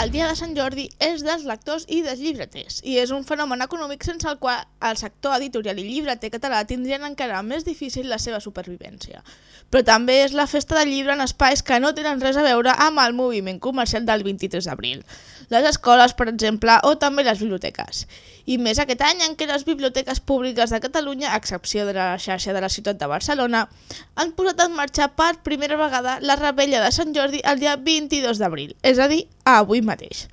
El dia de Sant Jordi és dels lectors i dels llibreters i és un fenomen econòmic sense el qual el sector editorial i llibreter català tindrien encara més difícil la seva supervivència. Però també és la festa del llibre en espais que no tenen res a veure amb el moviment comercial del 23 d'abril. Les escoles, per exemple, o també les biblioteques. I més aquest any en què les biblioteques públiques de Catalunya, a excepció de la xarxa de la ciutat de Barcelona, han posat en marxa per primera vegada la rebella de Sant Jordi el dia 22 d'abril, és a dir, avui mateix.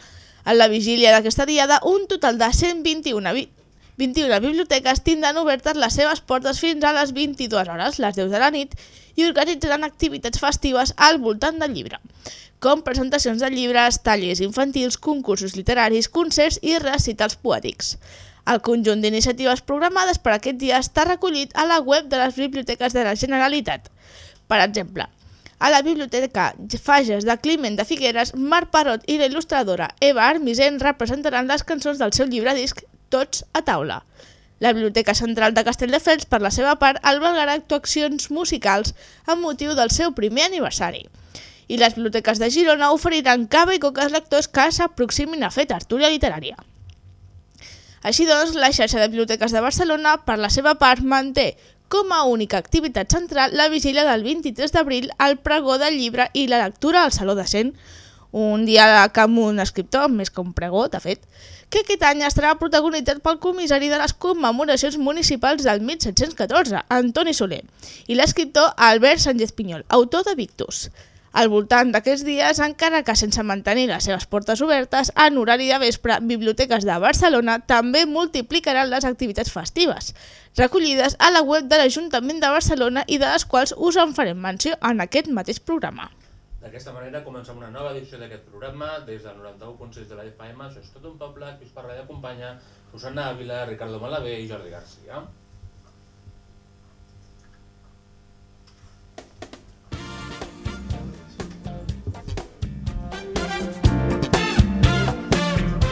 En la vigília d'aquesta diada, un total de 121 vi 21 biblioteques tindran obertes les seves portes fins a les 22 hores, les 10 de la nit, i organitzaran activitats festives al voltant del llibre, com presentacions de llibres, tallers infantils, concursos literaris, concerts i recitals poètics. El conjunt d'iniciatives programades per aquest dia està recollit a la web de les biblioteques de la Generalitat. Per exemple, a la Biblioteca Fages de Climent de Figueres, Marc Parot i la il·lustradora Eva Armisen representaran les cançons del seu llibre disc Tots a taula. La Biblioteca Central de Castelldefels, per la seva part, albergarà actuacions musicals amb motiu del seu primer aniversari. I les biblioteques de Girona oferiran cava i coques lectors que s'aproximin a fer tertúlia literària. Així doncs, la xarxa de biblioteques de Barcelona, per la seva part, manté com a única activitat central la vigília del 23 d'abril al pregó del llibre i la lectura al Saló de Cent, un diàleg amb un escriptor, més que un pregó, de fet, que aquest any estarà protagonitzat pel comissari de les commemoracions municipals del 1714, Antoni Soler, i l'escriptor Albert Sánchez Pinyol, autor de Victus. Al voltant d'aquests dies, encara que sense mantenir les seves portes obertes, en horari de vespre, biblioteques de Barcelona també multiplicaran les activitats festives, recollides a la web de l'Ajuntament de Barcelona i de les quals us en farem menció en aquest mateix programa. D'aquesta manera comencem una nova edició d'aquest programa des del 91.6 de la FM. Això és tot un poble, que us parla i acompanya Susana Ávila, Ricardo Malavé i Jordi Garcia.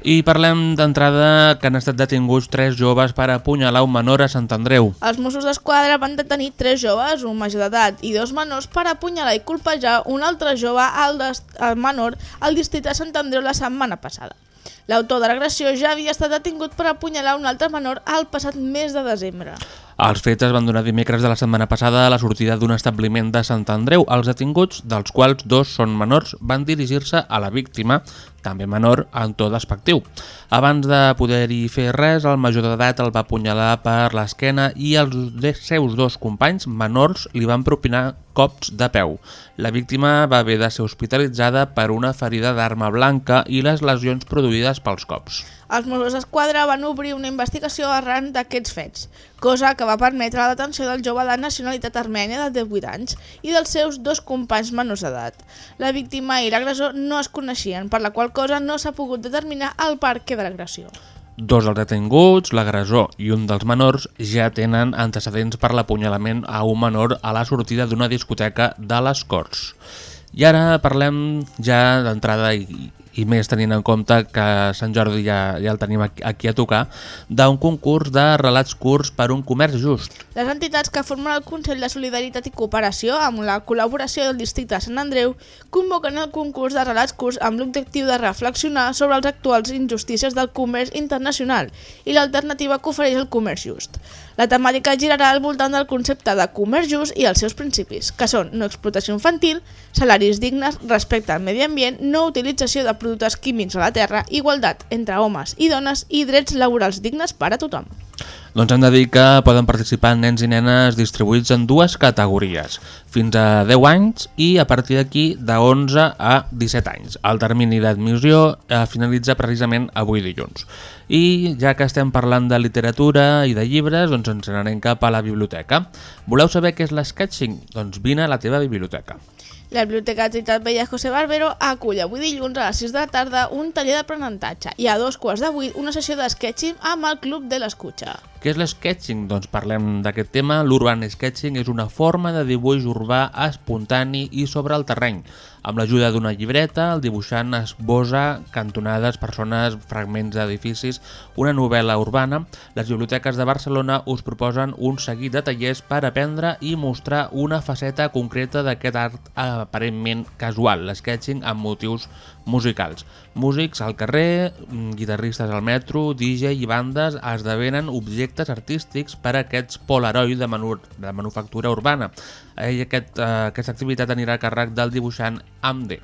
I parlem d'entrada que han estat detinguts tres joves per apunyalar un menor a Sant Andreu. Els Mossos d'Esquadra van detenir tres joves, un major d'edat i dos menors, per apunyalar i colpejar un altre jove, el, el menor, al districte de Sant Andreu la setmana passada. L'autor de l'agressió ja havia estat detingut per apunyalar un altre menor al passat mes de desembre. Els fets es van donar dimecres de la setmana passada a la sortida d'un establiment de Sant Andreu. Els detinguts, dels quals dos són menors, van dirigir-se a la víctima, també menor, en to despectiu. Abans de poder-hi fer res, el major d'edat el va apunyalar per l'esquena i els seus dos companys menors li van propinar cops de peu. La víctima va haver de ser hospitalitzada per una ferida d'arma blanca i les lesions produïdes pels cops. Els Mossos d'Esquadra van obrir una investigació arran d'aquests fets, cosa que va permetre la detenció del jove de nacionalitat armènia de 18 anys i dels seus dos companys menors d'edat. La víctima i l'agressor no es coneixien, per la qual cosa no s'ha pogut determinar el perquè de l'agressió. Dos dels detinguts, l'agressor i un dels menors, ja tenen antecedents per l'apunyalament a un menor a la sortida d'una discoteca de les Corts. I ara parlem ja d'entrada i i més tenint en compte que Sant Jordi ja, ja el tenim aquí, a tocar, d'un concurs de relats curts per un comerç just. Les entitats que formen el Consell de Solidaritat i Cooperació, amb la col·laboració del districte de Sant Andreu, convoquen el concurs de relats curts amb l'objectiu de reflexionar sobre les actuals injustícies del comerç internacional i l'alternativa que ofereix el comerç just. La temàtica girarà al voltant del concepte de comerç just i els seus principis, que són no explotació infantil, salaris dignes, respecte al medi ambient, no utilització de productes químics a la terra, igualtat entre homes i dones i drets laborals dignes per a tothom. Doncs hem de dir que poden participar nens i nenes distribuïts en dues categories, fins a 10 anys i a partir d'aquí de 11 a 17 anys. El termini d'admissió eh, finalitza precisament avui dilluns. I ja que estem parlant de literatura i de llibres, doncs ens n'anem cap a la biblioteca. Voleu saber què és l'sketching? Doncs vine a la teva biblioteca. La Biblioteca Trinitat Vella José Barbero acull avui dilluns a les 6 de la tarda un taller d'aprenentatge i a dos quarts de vuit una sessió d'sketching amb el Club de l'Escutxa. Què és l'sketching? Doncs parlem d'aquest tema. L'urban sketching és una forma de dibuix urbà espontani i sobre el terreny. Amb l'ajuda d'una llibreta, el dibuixant esbosa cantonades, persones, fragments d'edificis, una novel·la urbana. Les biblioteques de Barcelona us proposen un seguit de tallers per aprendre i mostrar una faceta concreta d'aquest art aparentment casual, l'sketching amb motius musicals. Músics al carrer, mm, guitarristes al metro, DJ i bandes esdevenen objectes artístics per a aquests polaroid de, manu de manufactura urbana. I aquest, eh, aquesta activitat anirà a càrrec del dibuixant amb D.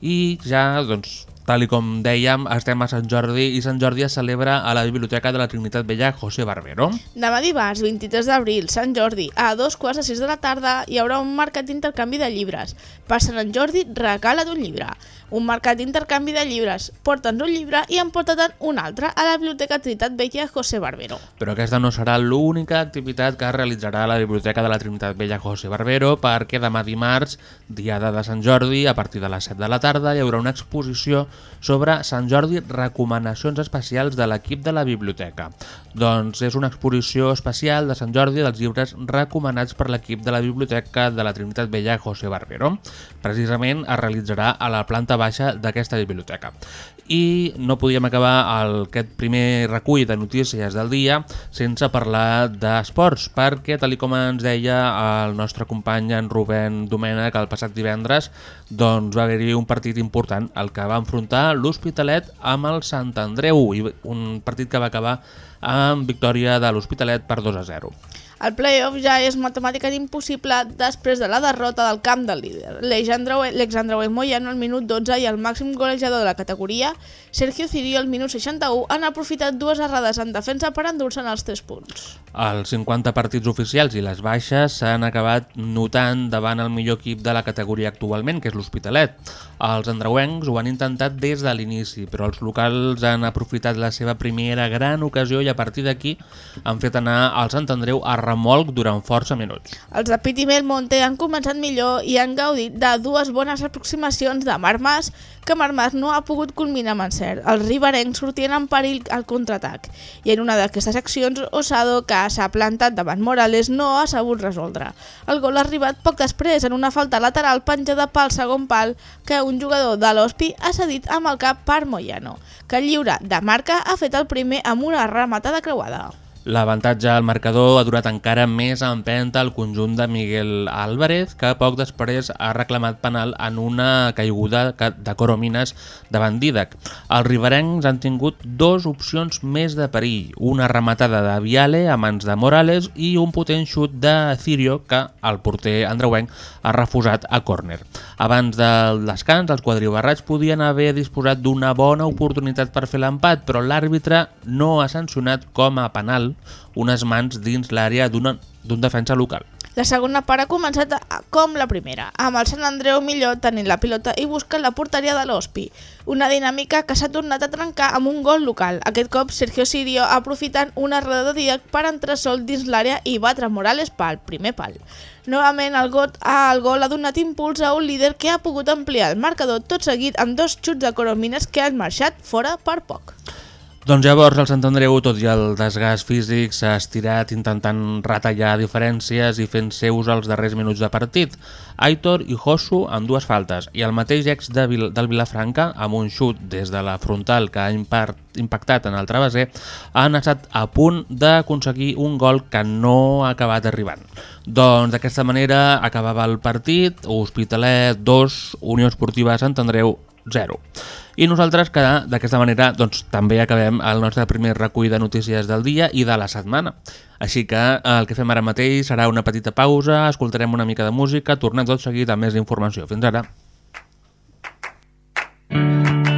I ja, doncs, tal i com dèiem, estem a Sant Jordi i Sant Jordi es celebra a la Biblioteca de la Trinitat Vella José Barbero. Demà dimarts, 23 d'abril, Sant Jordi, a dos quarts de sis de la tarda hi haurà un mercat d'intercanvi de llibres. Per Sant Jordi, regala't un llibre. Un mercat d'intercanvi de llibres. Porta'ns un llibre i emporta-te'n un altre a la Biblioteca Trinitat Vella José Barbero. Però aquesta no serà l'única activitat que realitzarà la Biblioteca de la Trinitat Vella José Barbero perquè demà dimarts, diada de Sant Jordi, a partir de les 7 de la tarda, hi haurà una exposició sobre Sant Jordi recomanacions especials de l'equip de la biblioteca. Doncs és una exposició especial de Sant Jordi dels llibres recomanats per l'equip de la Biblioteca de la Trinitat Vella José Barbero. Precisament es realitzarà a la planta baixa d'aquesta biblioteca. I no podíem acabar el, aquest primer recull de notícies del dia sense parlar d'esports, perquè tal com ens deia el nostre company en Rubén Domènech el passat divendres, doncs va haver-hi un partit important, el que va enfrontar l'Hospitalet amb el Sant Andreu, i un partit que va acabar amb victòria de l'Hospitalet per 2 a 0. El playoff ja és matemàticament impossible després de la derrota del camp del líder. L'exandreuenc Moyano al minut 12 i el màxim golejador de la categoria, Sergio Cirio al minut 61, han aprofitat dues errades en defensa per endur-se'n els 3 punts. Els 50 partits oficials i les baixes s'han acabat notant davant el millor equip de la categoria actualment, que és l'Hospitalet. Els andreuencs ho han intentat des de l'inici, però els locals han aprofitat la seva primera gran ocasió i a partir d'aquí han fet anar al Sant Andreu a remolc durant força minuts. Els de Pit i Monte han començat millor i han gaudit de dues bones aproximacions de Marc Mas, que Marc Mas no ha pogut culminar amb encert. Els riberencs sortien en perill al contraatac i en una d'aquestes accions Osado, que s'ha plantat davant Morales, no ha sabut resoldre. El gol ha arribat poc després en una falta lateral penjada pel segon pal que un jugador de l'Hospi ha cedit amb el cap per Moyano, que lliure de marca ha fet el primer amb una rematada creuada. L'avantatge al marcador ha durat encara més a empenta el conjunt de Miguel Álvarez, que poc després ha reclamat penal en una caiguda de Coromines davant Didac. Els riberencs han tingut dues opcions més de perill, una rematada de Viale a mans de Morales i un potent xut de Cirio que el porter andreuenc ha refusat a córner. Abans del descans, els quadribarrats podien haver disposat d'una bona oportunitat per fer l'empat, però l'àrbitre no ha sancionat com a penal unes mans dins l'àrea d'un defensa local. La segona part ha començat com la primera, amb el Sant Andreu millor tenint la pilota i buscant la porteria de l'Hospi. Una dinàmica que s'ha tornat a trencar amb un gol local. Aquest cop Sergio Sirio aprofitant una errada de Diac per entrar sol dins l'àrea i batre Morales pel primer pal. Novament el, got, el gol ha donat impuls a un líder que ha pogut ampliar el marcador tot seguit amb dos xuts de Coromines que han marxat fora per poc. Doncs llavors el Sant Andreu, tot i el desgast físic, s'ha estirat intentant retallar diferències i fent seus els darrers minuts de partit. Aitor i Josu amb dues faltes i el mateix ex de Vil del Vilafranca amb un xut des de la frontal que ha impactat en el travesser han estat a punt d'aconseguir un gol que no ha acabat arribant. Doncs d'aquesta manera acabava el partit, Hospitalet 2, Unió Esportiva Sant Andreu 0. I nosaltres que d'aquesta manera doncs, també acabem el nostre primer recull de notícies del dia i de la setmana. Així que el que fem ara mateix serà una petita pausa, escoltarem una mica de música, tornem tot seguit amb més informació. Fins ara. Cada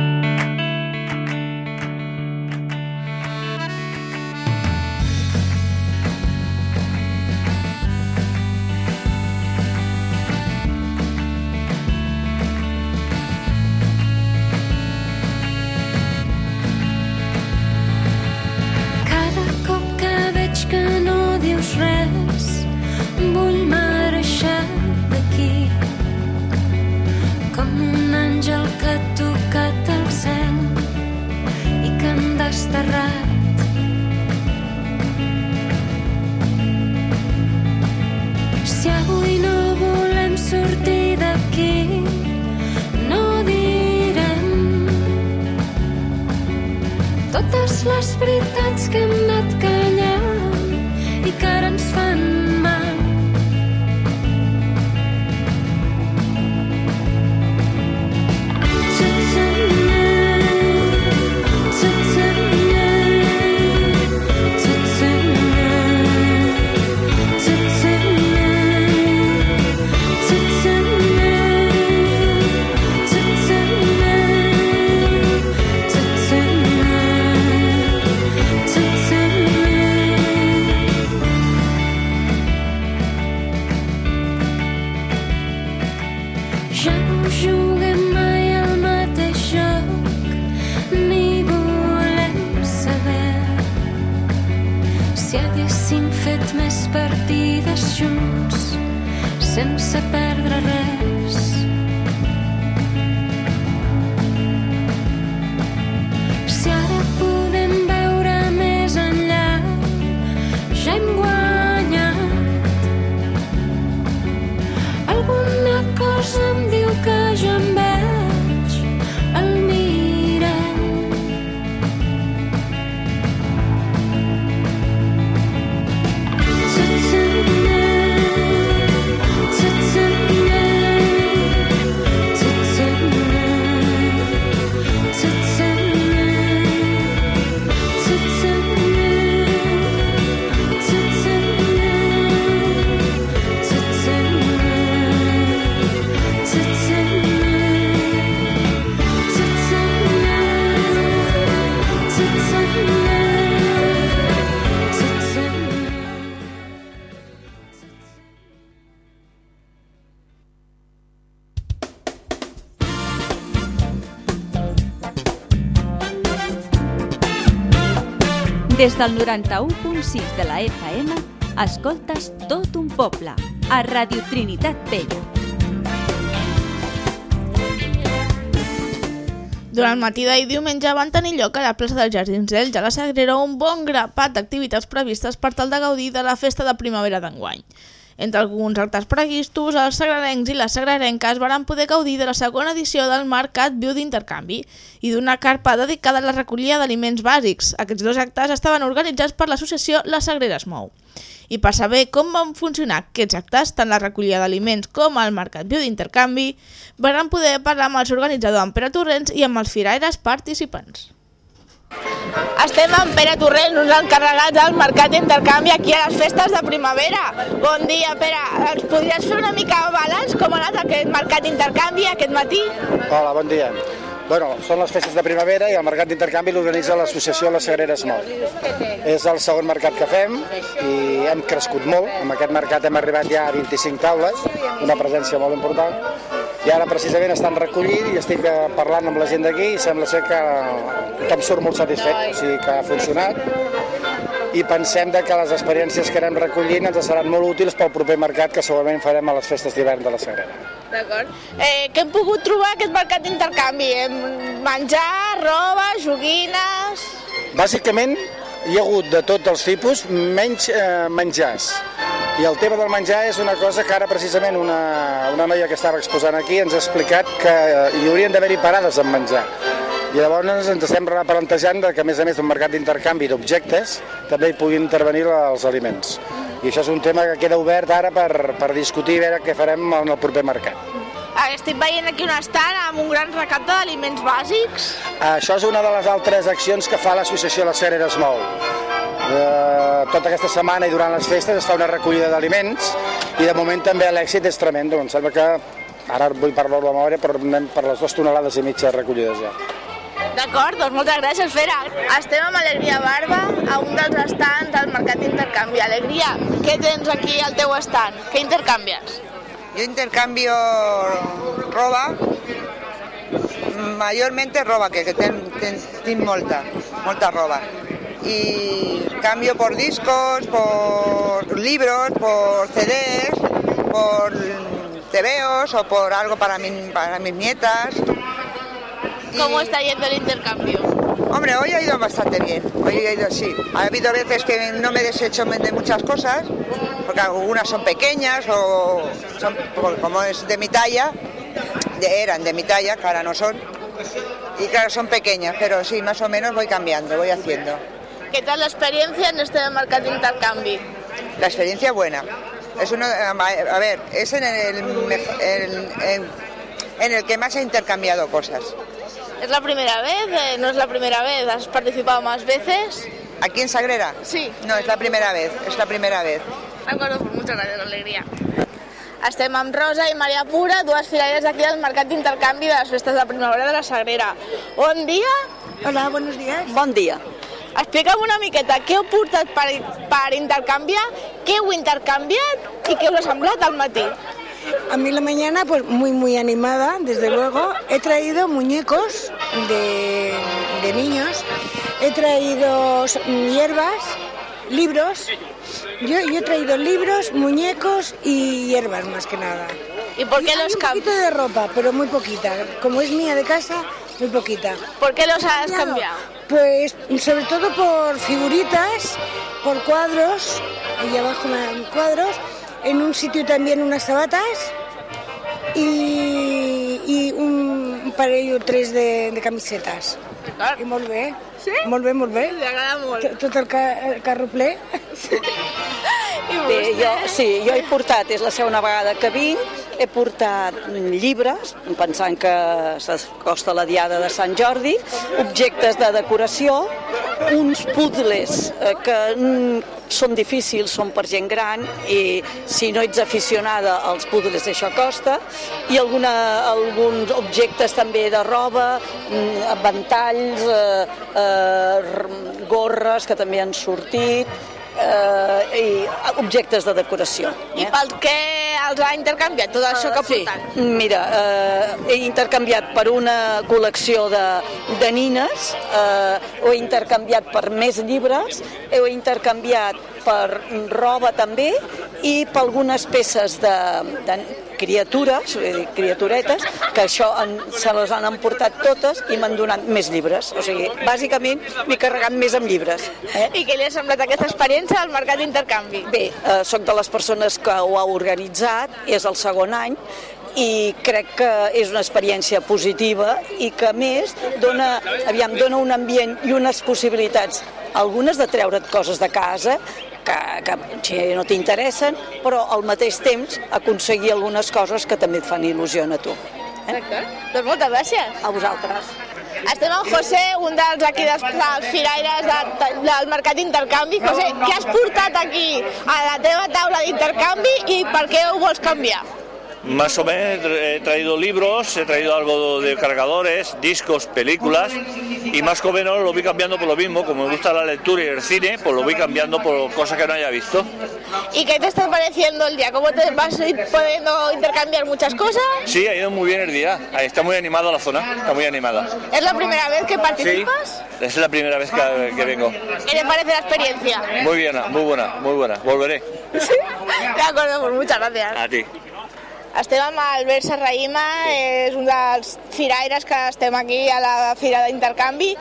Des del 91.6 de la FM, escoltes tot un poble, a Radio Trinitat Vella. Durant el matí d'ahir diumenge van tenir lloc a la plaça dels Jardins d'Elx a la Sagrera un bon grapat d'activitats previstes per tal de gaudir de la festa de primavera d'enguany. Entre alguns actes previstos, els sagrarencs i les sagrarenques varen poder gaudir de la segona edició del Mercat Viu d'Intercanvi i d'una carpa dedicada a la recollida d'aliments bàsics. Aquests dos actes estaven organitzats per l'associació La Sagrera es Mou. I per saber com van funcionar aquests actes, tant la recollida d'aliments com el Mercat Viu d'Intercanvi, varen poder parlar amb el seu organitzador, Pere Torrents, i amb els firaires participants. Estem amb Pere Torrent, uns encarregats del Mercat d'Intercanvi aquí a les festes de primavera. Bon dia, Pere. Ens podries fer una mica balanç com ha anat aquest Mercat d'Intercanvi aquest matí? Hola, bon dia. Bueno, són les festes de primavera i el mercat d'intercanvi l'organitza l'associació Les Sagreres Mol. És el segon mercat que fem i hem crescut molt. Amb aquest mercat hem arribat ja a 25 taules, una presència molt important. I ara precisament estan recollint i estic eh, parlant amb la gent d'aquí i sembla ser que tothom surt molt satisfet, o sigui que ha funcionat i pensem que les experiències que anem recollint ens seran molt útils pel proper mercat que segurament farem a les festes d'hivern de la Sagrera. D'acord. Eh, què hem pogut trobar aquest mercat d'intercanvi? Menjar, roba, joguines... Bàsicament, hi ha hagut de tots els tipus, menys eh, menjars. I el tema del menjar és una cosa que ara precisament una, una noia que estava exposant aquí ens ha explicat que eh, hi haurien d'haver-hi parades amb menjar. I llavors ens estem replantejant que a més a més d'un mercat d'intercanvi d'objectes també hi puguin intervenir els aliments. I això és un tema que queda obert ara per, per discutir i veure què farem en el proper mercat. Ah, Estic veient aquí un estant amb un gran recapte d'aliments bàsics. Això és una de les altres accions que fa l'associació La Serera es mou. Eh, tota aquesta setmana i durant les festes es fa una recollida d'aliments i de moment també l'èxit és tremendo. Em sembla que, ara vull parlar de memòria, però anem per les dues tonelades i mitja recollides ja. D'acord, doncs moltes gràcies, Fera. Estem amb Alegria Barba, a un dels estants del Mercat d'Intercanvi. Alegria, què tens aquí al teu estant? Què intercanvies? Yo intercambio roba, mayormente roba, que, que ten, ten, ten molta, molta roba. Y cambio por discos, por libros, por CDs, por TVOs o por algo para, mi- para mis nietas. ¿Cómo está yendo el intercambio? Hombre, hoy ha ido bastante bien. Hoy ha ido, sí. Ha habido veces que no me he deshecho de muchas cosas, porque algunas son pequeñas o son, como es de mi talla, de- eran de mi talla, que ahora no son. Y claro, son pequeñas, pero sí, más o menos voy cambiando, voy haciendo. ¿Qué tal la experiencia en este Mercat d'Intercanvi? La experiencia buena. Es uno, a ver, es en el, en- en el que más he intercambiado cosas. ¿Es la primera vez? Eh, ¿No es la primera vez? ¿Has participado más veces? ¿Aquí en Sagrera? Sí. No, es la primera vez, es la primera vez. D'acord, doncs moltes gràcies, Alegria. Estem amb Rosa i Maria Pura, dues filaires aquí del Mercat d'Intercanvi de les festes de primavera de la Sagrera. Bon dia. Hola, buenos días. Bon dia. Explica'm una miqueta què heu portat per, per intercanviar, què heu intercanviat i què us ha semblat al matí. A mí la mañana, pues muy, muy animada, desde luego. He traído muñecos de, de niños, he traído hierbas, libros. Yo, yo he traído libros, muñecos y hierbas más que nada. ¿Y por qué los un poquito de ropa, pero muy poquita. Como es mía de casa, muy poquita. ¿Por qué los has cambiado? Pues sobre todo por figuritas, por cuadros, ahí abajo me- cuadros, en un sitio también unas sabatas y, y un, un parell o tres de, de camisetes. I molt bé. Sí? Molt bé, molt bé. Li agrada molt. Tot- Tot el, ca, el carro ple. Bé, jo, sí, jo he portat, és la segona vegada que vinc, he portat llibres, pensant que s'acosta la diada de Sant Jordi, objectes de decoració, uns puzzles eh, que són difícils, són per gent gran i si no ets aficionada als puzzles això costa i alguna, alguns objectes també de roba, mm, ventalls, eh, eh, gorres que també han sortit, eh, i objectes de decoració. I pel què els ha intercanviat tot això que ha Sí, portat? mira, eh, he intercanviat per una col·lecció de, de nines, eh, ho he intercanviat per més llibres, ho he intercanviat per roba també i per algunes peces de, de criatures, vull dir, criaturetes, que això en, se les han emportat totes i m'han donat més llibres. O sigui, bàsicament m'he carregat més amb llibres. Eh? I què li ha semblat aquesta experiència al Mercat d'Intercanvi? Bé, eh, sóc de les persones que ho ha organitzat, és el segon any, i crec que és una experiència positiva i que a més dona, aviam, dona un ambient i unes possibilitats, algunes de treure't coses de casa que, que si no t'interessen, però al mateix temps aconseguir algunes coses que també et fan il·lusió a tu. D'acord. Doncs moltes gràcies. A vosaltres. Estem amb José, un dels aquí dels, dels firaires de, de, del Mercat d'Intercanvi. José, què has portat aquí a la teva taula d'intercanvi i per què ho vols canviar? Más o menos he traído libros, he traído algo de cargadores, discos, películas y más o menos lo voy cambiando por lo mismo. Como me gusta la lectura y el cine, pues lo voy cambiando por cosas que no haya visto. ¿Y qué te está pareciendo el día? ¿Cómo te vas pudiendo intercambiar muchas cosas? Sí, ha ido muy bien el día. Está muy animada la zona, está muy animada. ¿Es la primera vez que Sí, participas? es la primera vez que, que vengo. ¿Qué te parece la experiencia? Muy bien, muy buena, muy buena. Volveré. De acuerdo, pues muchas gracias. A ti. Estem amb Albert Serraïma, és un dels firaires que estem aquí a la Fira d'Intercanvi.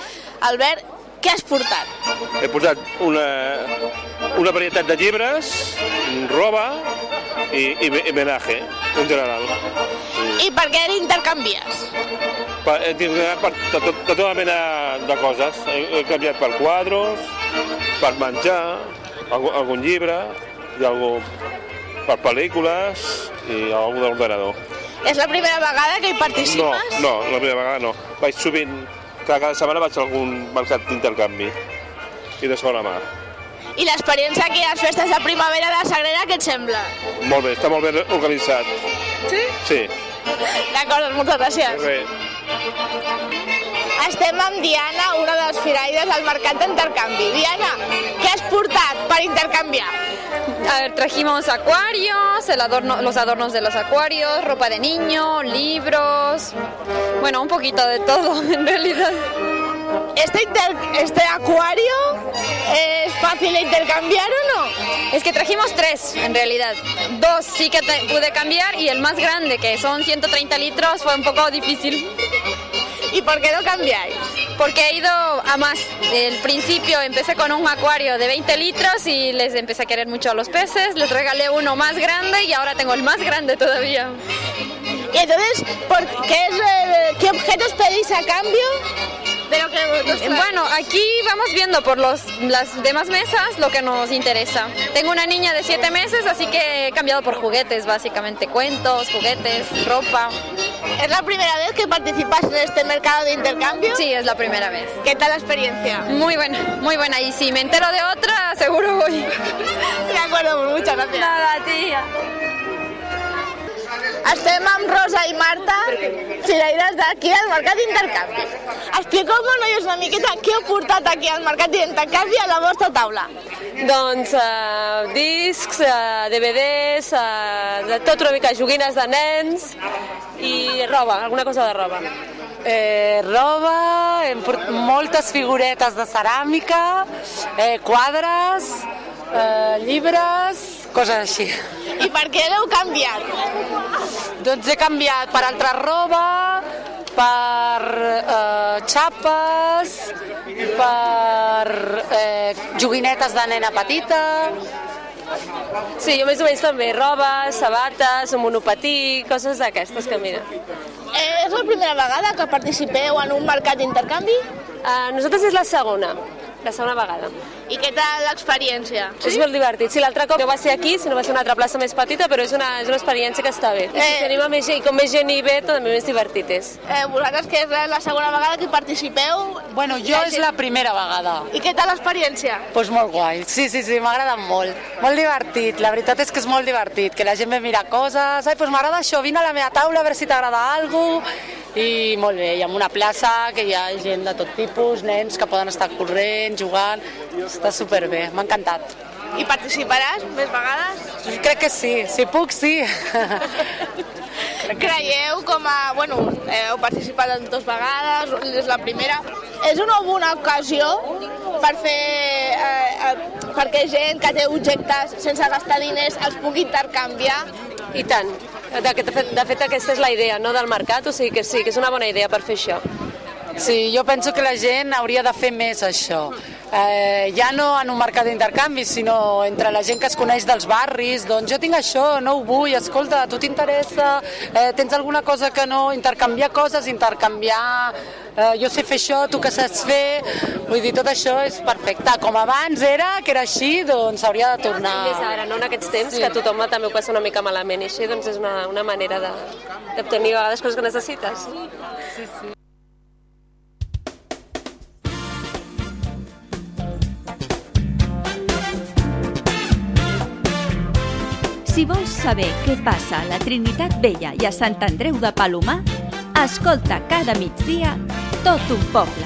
Albert, Què has portat? He posat una, una varietat de llibres, roba i, i, i menaje, en general. I per què l'intercanvies? He tingut per to- to- tota una mena de coses. He, he canviat per quadros, per menjar, algun, algun llibre, i algú per pel·lícules i algú d'ordenador. És la primera vegada que hi No, participes? no, la primera vegada no. Vaig sovint, cada, cada setmana vaig a algun mercat d'intercanvi i de segona mà. I l'experiència aquí a les festes de primavera de Sagrera, què et sembla? Molt bé, està molt ben organitzat. Sí? Sí. D'acord, doncs moltes gràcies. Res. Estem amb Diana, una de les firaires del mercat d'intercanvi. Diana, què has portat per intercanviar? A ver, trajimos acuarios, el adorno, los adornos de los acuarios, ropa de niño, libros, bueno, un poquito de todo en realidad. ¿Este, inter- este acuario es fácil de intercambiar o no? Es que trajimos tres, en realidad. Dos sí que te- pude cambiar y el más grande, que son 130 litros, fue un poco difícil. ¿Y por qué no cambiáis? Porque he ido a más. El principio empecé con un acuario de 20 litros y les empecé a querer mucho a los peces, les regalé uno más grande y ahora tengo el más grande todavía. Y entonces, ¿por qué, ¿qué objetos pedís a cambio de lo que traéis? Bueno, aquí vamos viendo por los, las demás mesas lo que nos interesa. Tengo una niña de 7 meses, así que he cambiado por juguetes, básicamente. Cuentos, juguetes, ropa. ¿Es la primera vez que participas en este mercado de intercambio? Sí, es la primera vez. ¿Qué tal la experiencia? Muy buena, muy buena. Y si me entero de otra, seguro voy. De acuerdo, pues muchas gracias. Nada, tía. Estem amb Rosa i Marta, firaires d'aquí al Mercat d'Intercanvi. Expliqueu-me, noies, una miqueta què heu portat aquí al Mercat d'Intercanvi a la vostra taula. Doncs uh, discs, uh, DVDs, uh, de tot una mica joguines de nens i roba, alguna cosa de roba. Eh, roba, hem moltes figuretes de ceràmica, eh, quadres, eh, llibres, coses així. I per què l'heu canviat? Doncs he canviat per altra roba, per eh, xapes, per eh, joguinetes de nena petita... Sí, jo més o menys també, roba, sabates, un monopatí, coses d'aquestes que mira. Eh, és la primera vegada que participeu en un mercat d'intercanvi? Uh, nosaltres és la segona, la segona vegada. I què tal l'experiència? Sí? És molt divertit. Sí, l'altre cop no va ser aquí, sinó va ser una altra plaça més petita, però és una, és una experiència que està bé. I si s'anima més gent, i com més gent hi ve, també més divertit és. Eh, vosaltres que és la, la segona vegada que hi participeu? Bueno, jo és la primera vegada. I què tal l'experiència? Doncs pues molt guai, sí, sí, sí, m'ha agradat molt. Molt divertit, la veritat és que és molt divertit, que la gent ve a mirar coses, ai, doncs m'agrada això, vine a la meva taula a veure si t'agrada alguna cosa, i molt bé, i en una plaça que hi ha gent de tot tipus, nens que poden estar corrent, jugant, està superbé, m'ha encantat. I participaràs més vegades? Crec que sí, si puc, sí. Creieu com a... Bueno, heu participat en dues vegades, és la primera. És una bona ocasió per fer... Eh, eh, perquè gent que té objectes sense gastar diners els pugui intercanviar. I tant. De, fet, de fet, aquesta és la idea no, del mercat, o sigui que sí, que és una bona idea per fer això. Sí, jo penso que la gent hauria de fer més això. Eh, ja no en un mercat d'intercanvi, sinó entre la gent que es coneix dels barris, doncs jo tinc això, no ho vull, escolta, a tu t'interessa, eh, tens alguna cosa que no, intercanviar coses, intercanviar, eh, jo sé fer això, tu que saps fer, vull dir, tot això és perfecte. Com abans era, que era així, doncs hauria de tornar... Més ara, no? en aquests temps, Sí. que tothom també ho passa una mica malament, i així doncs és una, una manera de- d'obtenir a vegades coses que necessites. Sí, sí. Si vols saber què passa a la Trinitat Vella i a Sant Andreu de Palomar, escolta cada migdia tot un poble.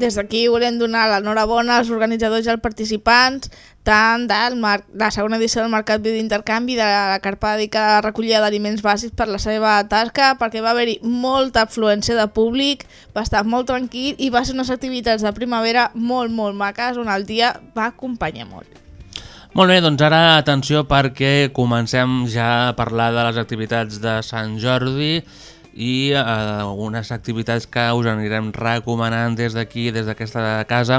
Des d'aquí volem donar l'enhorabona als organitzadors i als participants tant de la segona edició del Mercat Viu d'Intercanvi de la carpa dedicada a la recollida d'aliments bàsics per la seva tasca perquè va haver-hi molta afluència de públic, va estar molt tranquil i va ser unes activitats de primavera molt, molt maques on el dia va acompanyar molt. Molt bé, doncs ara atenció perquè comencem ja a parlar de les activitats de Sant Jordi i eh, unes activitats que us anirem recomanant des d'aquí, des d'aquesta casa,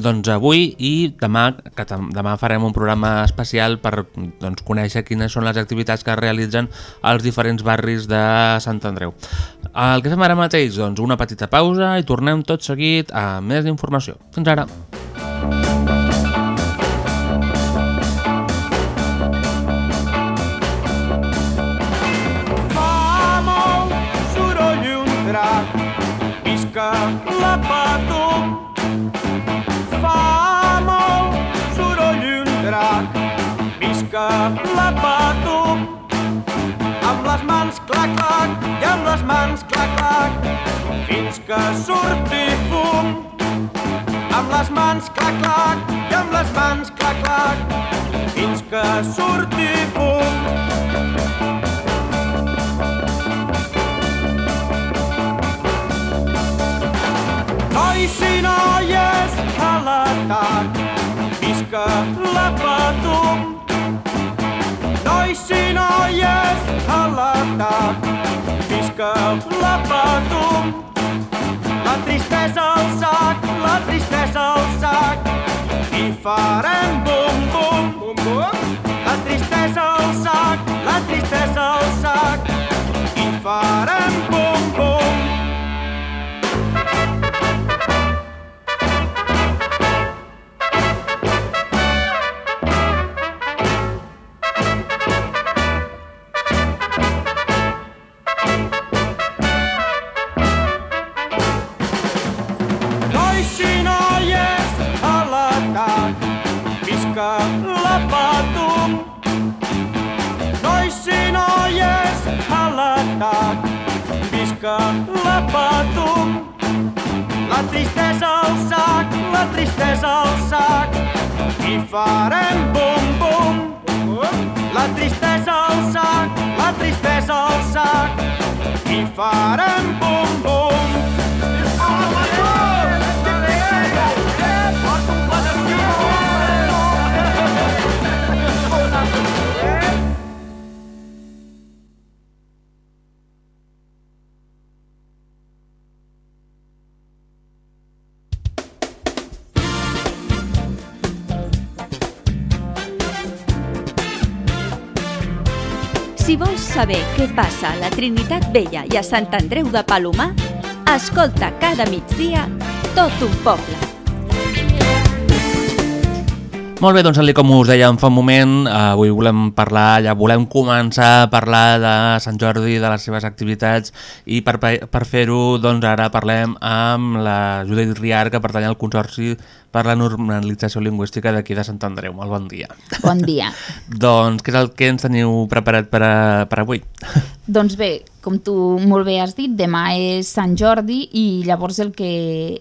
doncs avui i demà, que demà farem un programa especial per doncs, conèixer quines són les activitats que realitzen als diferents barris de Sant Andreu. El que fem ara mateix, doncs, una petita pausa i tornem tot seguit a més informació. Fins ara. Fa les mans clac clac, fins que surti fum. Amb les mans clac clac i amb les mans clac clac, fins que surti fum. Nois i noies a l'atac, visca la patum. Nois i noies a l'atac, visca la patum. La tristesa Trinitat Vella i a Sant Andreu de Palomar, escolta cada migdia tot un poble. Molt bé, doncs com us dèiem fa un moment, eh, avui volem parlar, ja volem començar a parlar de Sant Jordi, de les seves activitats i per, per fer-ho doncs ara parlem amb la Judit Riar que pertany al Consorci per la Normalització Lingüística d'aquí de Sant Andreu. Molt bon dia. Bon dia. doncs què és el que ens teniu preparat per, a, per avui? Doncs bé, com tu molt bé has dit, demà és Sant Jordi i llavors el que,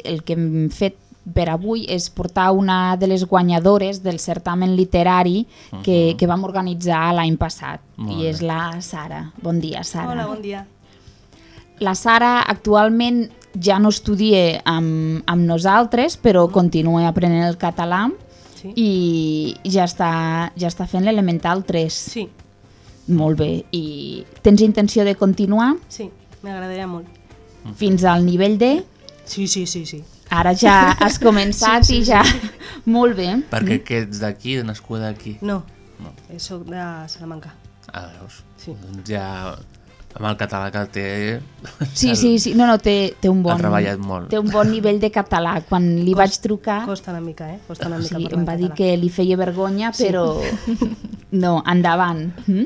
el que hem fet per avui és portar una de les guanyadores del certamen literari que, que vam organitzar l'any passat Molt i bé. és la Sara. Bon dia, Sara. Hola, bon dia. La Sara actualment ja no estudia amb, amb nosaltres, però continua aprenent el català Sí. i ja està, ja està fent l'elemental 3. Sí. Molt bé. I tens intenció de continuar Sí, m'agradaria molt. fins al nivell D? Sí, sí, sí, sí. Ara ja has començat Sí, sí, i ja... sí. Molt bé. Perquè que ets d'aquí, nascuda aquí. No, No. soc de Salamanca. Ah, veus? Sí. Doncs ja amb el català que té... Sí, sí, sí. No, no, té, té un bon... Ha treballat molt. Té un bon nivell de català. Quan li vaig trucar... Costa una mica, eh? Costa una mica Sí, em va dir català. que li feia vergonya, Sí. però no, endavant. Mm?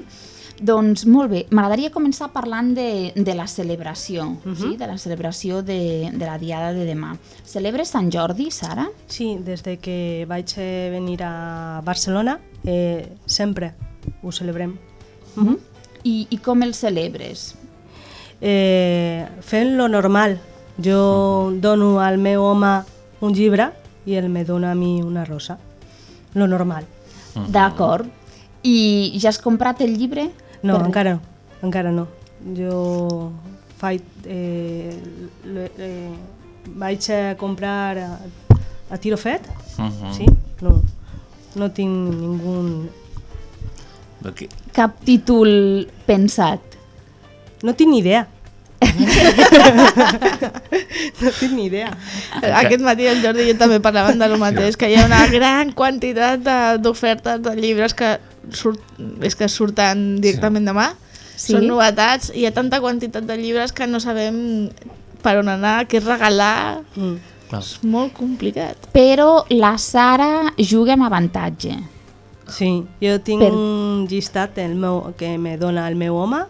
Doncs molt bé, m'agradaria començar parlant de, de la celebració, Mhm. sí? de la celebració de, de la diada de demà. Celebres Sant Jordi, Sara? Sí, des de que vaig eh, venir a Barcelona, eh, sempre ho celebrem. Mhm. I, I com el celebres? Eh, fent lo normal. Jo dono al meu home un llibre i ell me dona a mi una rosa. Lo normal. D'acord. I ja has comprat el llibre? No, Per- encara no. Encara no. Jo faig... Eh, le, eh, vaig a comprar a, a tiro fet, Mhm. sí? No, no tinc ningú... Cap títol pensat? No tinc ni idea. no tinc ni idea. Aquest matí el Jordi i jo també parlàvem de lo mateix, que hi ha una gran quantitat de- d'ofertes de, llibres que, surt, és que surten directament demà. Sí. Són novetats, i hi ha tanta quantitat de llibres que no sabem per on anar, què regalar... Mm. És molt complicat. Però la Sara juga amb avantatge. Sí, jo tinc Per- un llistat el meu, que me dona el meu home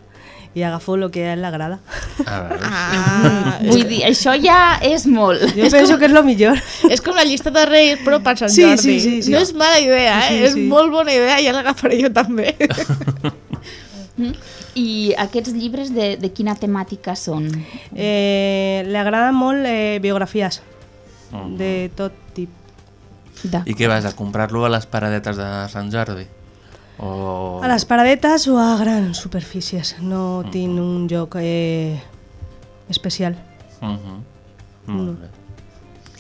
i agafo el que a ell l'agrada. Ah, Vull dir, això ja és molt. Jo penso que és lo millor. És com la llista de Reis, però per Sant Sí, Jordi. sí, sí, sí. No és mala idea, eh? Sí, és sí. molt bona idea, ja l'agafaré jo també. Mm? I aquests llibres de, de quina temàtica són? Eh, li agraden molt eh, biografies Mm. de tot tip. I què vas a comprar-lo a les paradetes de Sant Jordi? O... A les paradetes o a grans superfícies. No tinc un lloc eh, especial. Uh -huh. Molt bé.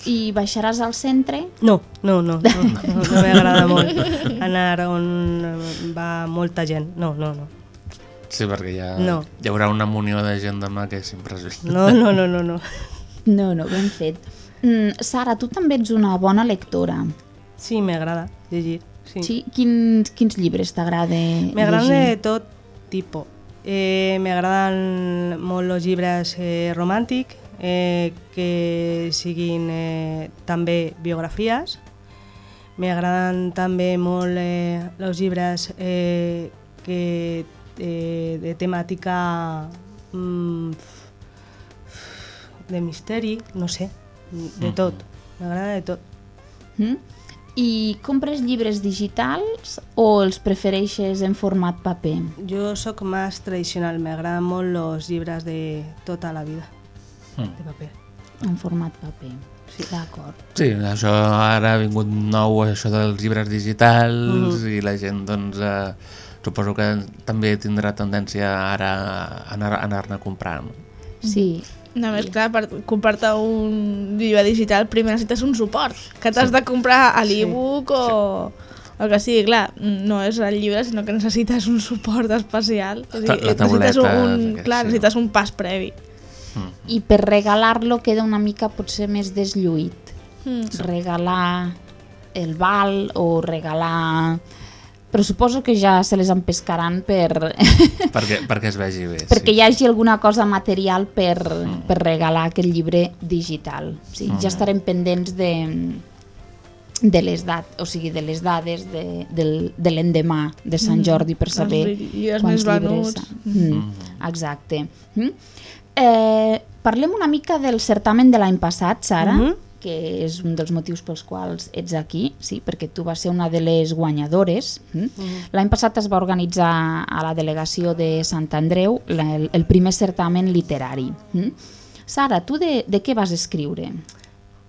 I baixaràs al centre? No, no, no, no, no, no m'agrada molt anar on va molta gent. No, no, no. Sí, perquè ja, No. hi haurà una munió de gent demà que és impressionant. No, no, no, no, no. No, no, ben fet. Mm, Sara, tu també ets una bona lectora. Sí, m'agrada llegir. Sí. sí? Quins, quins llibres t'agrada llegir? de tot tipus. Eh, M'agraden molt els llibres eh, romàntics, eh, que siguin eh, també biografies. M'agraden també molt eh, els llibres eh, que, eh, de temàtica mm, de misteri, no sé, de Mhm. tot. M'agrada de tot. Mm? I compres llibres digitals o els prefereixes en format paper? Jo sóc més tradicional, m'agraden molt els llibres de tota la vida, Mm. de paper. En format paper. Sí. D'acord. Sí, això ara ha vingut nou, això dels llibres digitals Mhm. i la gent, doncs, eh, suposo que també tindrà tendència ara a anar- a anar-ne comprant. Sí. No, més clar, per comprar-te un llibre digital primer necessites un suport, que t'has de comprar a l'e-book o el que sigui, clar, no és el llibre, sinó que necessites un suport especial. O sigui, necessites un, un, clar, sí. necessites un pas previ. I per regalar-lo queda una mica potser més deslluït. Mm. Regalar el val o regalar... Però suposo que ja se les empescaran per... perquè, perquè es vegi bé. perquè sí. hi hagi alguna cosa material per, per regalar aquest llibre digital. Sí, Mm. Ja estarem pendents de, de les dat, o sigui, de les dades de, del, de l'endemà de Sant Mm. Jordi per Els saber lli- llibres quants més llibres... venuts. Mm. Exacte. Mm. Eh, parlem una mica del certamen de l'any passat, Sara, Mhm. Que és un dels motius pels quals ets aquí, sí, perquè tu vas ser una de les guanyadores. Mm? Mhm. L'any passat es va organitzar a la delegació de Sant Andreu la, el, el primer certamen literari. Mm? Sara, tu de, de què vas escriure?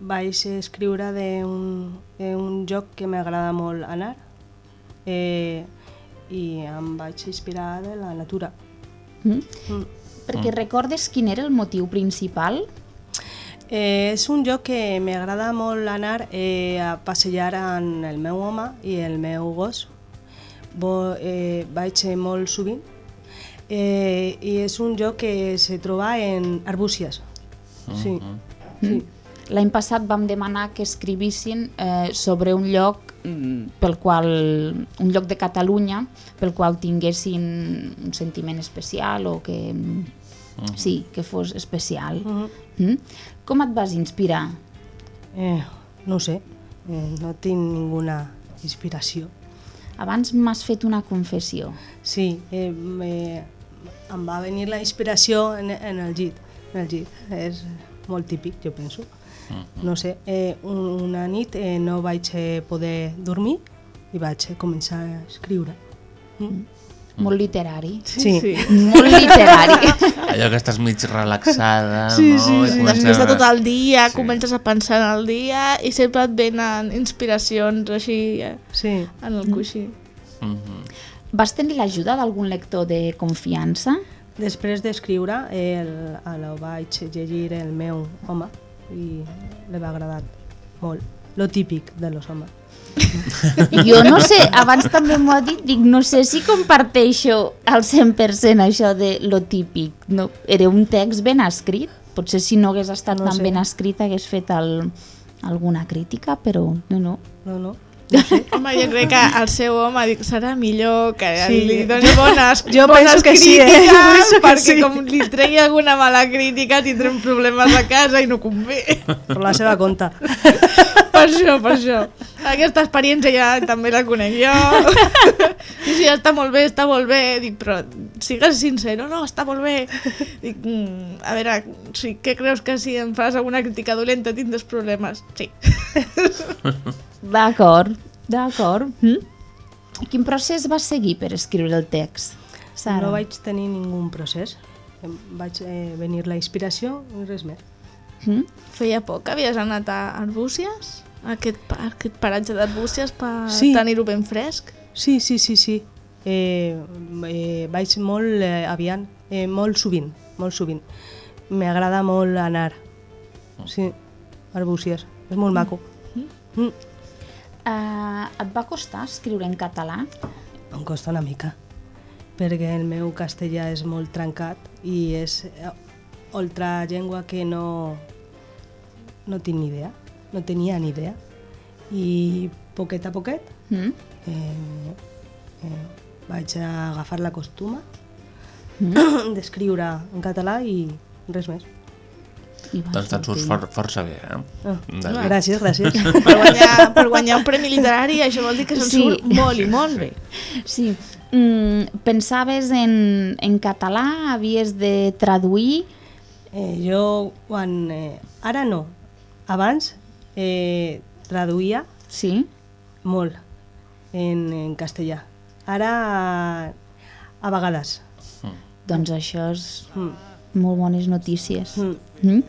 Vaig escriure d'un un joc que m'agrada molt anar eh, i em vaig inspirar de la natura. Mm? Mm. Perquè recordes quin era el motiu principal? Eh, és un joc que m'agrada molt anar eh, a passejar amb el meu home i el meu gos. Bo, eh, vaig molt sovint eh, i és un joc que se troba en arbúcies. Sí. Mm. L'any passat vam demanar que escrivissin eh, sobre un lloc mm, pel qual un lloc de Catalunya pel qual tinguessin un sentiment especial o que mm, sí, que fos especial. Mhm. Mm? Com et vas inspirar? Eh, no sé, eh, no tinc ninguna inspiració. Abans m'has fet una confessió. Sí, eh, me, em va venir la inspiració en, en el llit. En el llit. És molt típic, jo penso. No sé, eh, un- una nit eh, no vaig eh, poder dormir i vaig eh, començar a escriure. Mm. Molt literari. Sí. Sí. Molt literari. Allò que estàs mig relaxada, Sí, no? sí, sí. Després de tot el dia, comences a pensar en el dia i sempre et venen inspiracions així eh, sí. en el coixí. Mhm. Vas tenir l'ajuda d'algun lector de confiança? Després d'escriure, el, el vaig llegir el meu home i li va agradar molt. lo típic de los homes. Jo no sé, abans també m'ho ha dit, dic, no sé si comparteixo al 100% això de lo típic. No, era un text ben escrit, potser si no hagués estat No tan sé. ben escrit hagués fet el, alguna crítica, però no, no. No, no. Home, jo crec que el seu home dic, serà millor que Sí, li doni bones, jo bones penso que sí, eh? Jo penso que perquè sí. com li tregui alguna mala crítica tindrem problemes a casa i no convé. Per la seva compte. Per això, per això. Aquesta experiència ja també la conec jo. I si està molt bé, està molt bé. Dic, però sigues sincer, no, no, està molt bé. Dic, mm, a veure, si, què creus que si em fas alguna crítica dolenta tindràs problemes? Sí. D'acord, d'acord. Mm? Quin procés vas seguir per escriure el text, Sara? No vaig tenir ningú procés. Em Vaig eh, venir la inspiració i res més. Mm? Feia poc que havies anat a Arbúcies? A aquest, pa- a aquest paratge d'Arbúcies per Sí. tenir-ho ben fresc? Sí, sí, sí, sí. Eh, eh, vaig molt eh, aviat, eh, molt sovint, molt sovint. M'agrada molt anar. Sí, Arbúcies. És molt maco. Mm. Uh, et va costar escriure en català? Em costa una mica, perquè el meu castellà és molt trencat i és eh, altra llengua que no, no tinc ni idea, no tenia ni idea. I poquet a poquet Mm? eh, eh, vaig a agafar la costuma Mm. d'escriure en català i res més. I Doncs te'n surts for, força bé, eh? Ah, bé. gràcies, gràcies. Per guanyar, per guanyar un premi literari això vol dir que se'n Sí. surt molt i molt bé. Sí. Mm, pensaves en, en català? Havies de traduir? Eh, jo, quan... Eh, ara no. Abans eh, traduïa sí. molt en, en castellà. Ara, a vegades. Doncs això és Mm. molt bones notícies. Mm. Mm.